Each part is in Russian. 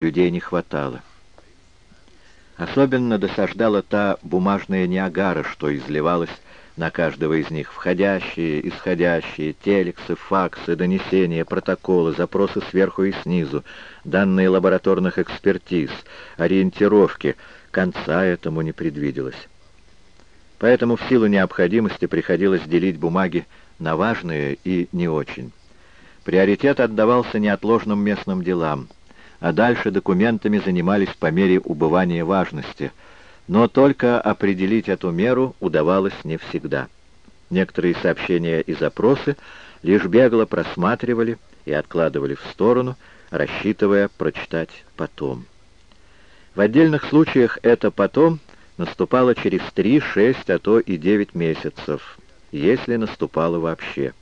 людей не хватало. Особенно досаждала та бумажная Ниагара, что изливалась на каждого из них. Входящие, исходящие, телексы, факсы, донесения, протоколы, запросы сверху и снизу, данные лабораторных экспертиз, ориентировки. Конца этому не предвиделось. Поэтому в силу необходимости приходилось делить бумаги на важные и не очень. Приоритет отдавался неотложным местным делам, а дальше документами занимались по мере убывания важности, но только определить эту меру удавалось не всегда. Некоторые сообщения и запросы лишь бегло просматривали и откладывали в сторону, рассчитывая прочитать потом. В отдельных случаях это «потом» наступало через три, шесть, а то и девять месяцев, если наступало вообще.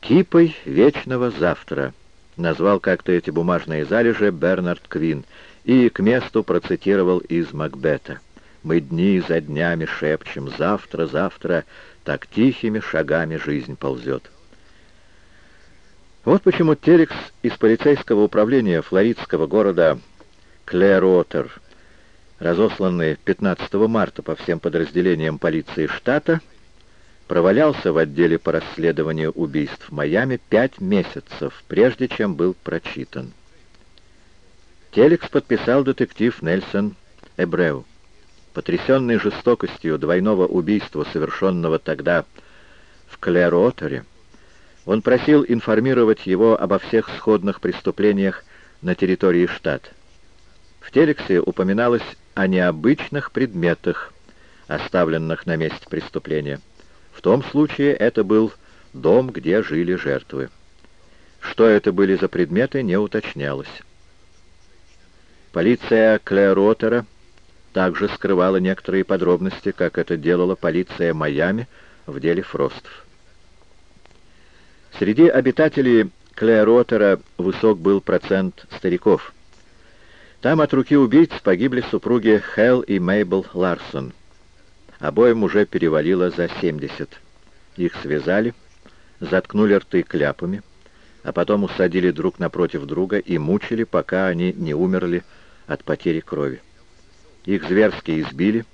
«Кипой вечного завтра» назвал как-то эти бумажные залежи Бернард Квин и к месту процитировал из Макбета. «Мы дни за днями шепчем, завтра, завтра, так тихими шагами жизнь ползет». Вот почему телекс из полицейского управления флоридского города Клэротер, разосланный 15 марта по всем подразделениям полиции штата, провалялся в отделе по расследованию убийств в Майами пять месяцев, прежде чем был прочитан. Телекс подписал детектив Нельсон Эбреу. Потрясенный жестокостью двойного убийства, совершенного тогда в Клеротере, он просил информировать его обо всех сходных преступлениях на территории штата. В Телексе упоминалось о необычных предметах, оставленных на месте преступления. В том случае это был дом, где жили жертвы. Что это были за предметы, не уточнялось. Полиция Клэротера также скрывала некоторые подробности, как это делала полиция Майами в деле Фростов. Среди обитателей Клэротера высок был процент стариков. Там от руки убийц погибли супруги Хелл и Мейбл Ларсон. Обоим уже перевалило за 70. Их связали, заткнули рты кляпами, а потом усадили друг напротив друга и мучили, пока они не умерли от потери крови. Их зверски избили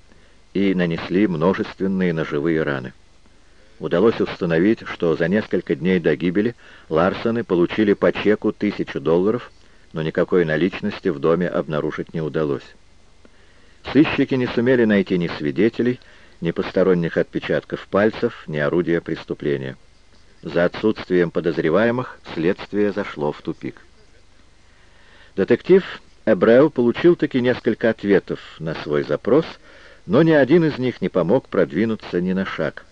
и нанесли множественные ножевые раны. Удалось установить, что за несколько дней до гибели Ларсоны получили по чеку тысячу долларов, но никакой наличности в доме обнаружить не удалось. Сыщики не сумели найти ни свидетелей, ни посторонних отпечатков пальцев, ни орудия преступления. За отсутствием подозреваемых следствие зашло в тупик. Детектив Эбреу получил таки несколько ответов на свой запрос, но ни один из них не помог продвинуться ни на шаг.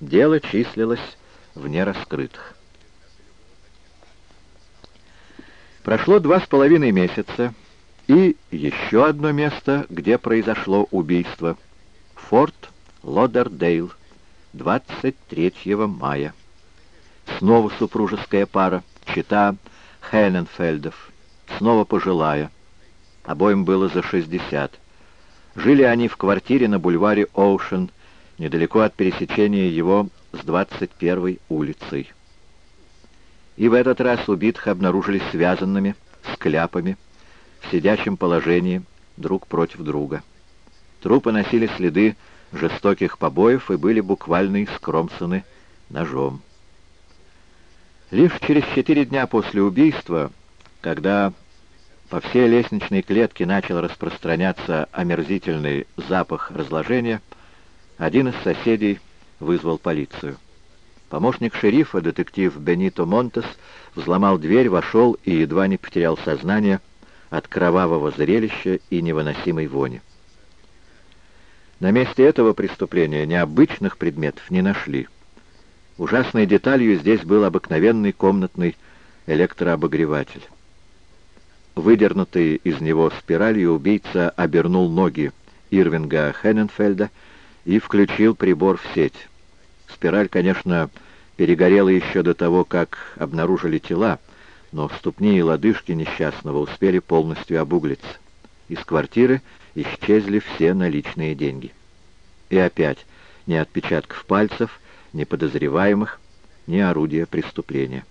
Дело числилось в нераскрытых. Прошло два с половиной месяца, и еще одно место, где произошло убийство. Форт Лодердейл, 23 мая. Снова супружеская пара, чита Хенненфельдов, снова пожилая. Обоим было за 60. Жили они в квартире на бульваре Оушен, недалеко от пересечения его с 21-й улицей. И в этот раз убитых обнаружили связанными, с кляпами, в сидячем положении, друг против друга. Трупы носили следы жестоких побоев и были буквально искромсаны ножом. Лишь через четыре дня после убийства, когда по всей лестничной клетке начал распространяться омерзительный запах разложения, один из соседей вызвал полицию. Помощник шерифа, детектив Бенито Монтес, взломал дверь, вошел и едва не потерял сознание от кровавого зрелища и невыносимой вони. На месте этого преступления необычных предметов не нашли. Ужасной деталью здесь был обыкновенный комнатный электрообогреватель. Выдернутый из него спиралью убийца обернул ноги Ирвинга Хенненфельда и включил прибор в сеть. Спираль, конечно, перегорела еще до того, как обнаружили тела, но ступни и лодыжки несчастного успели полностью обуглиться. Из квартиры исчезли все наличные деньги. И опять ни отпечатков пальцев, ни подозреваемых, ни орудия преступления.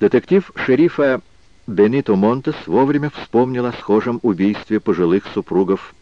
Детектив шерифа Бенито Монтес вовремя вспомнил о схожем убийстве пожилых супругов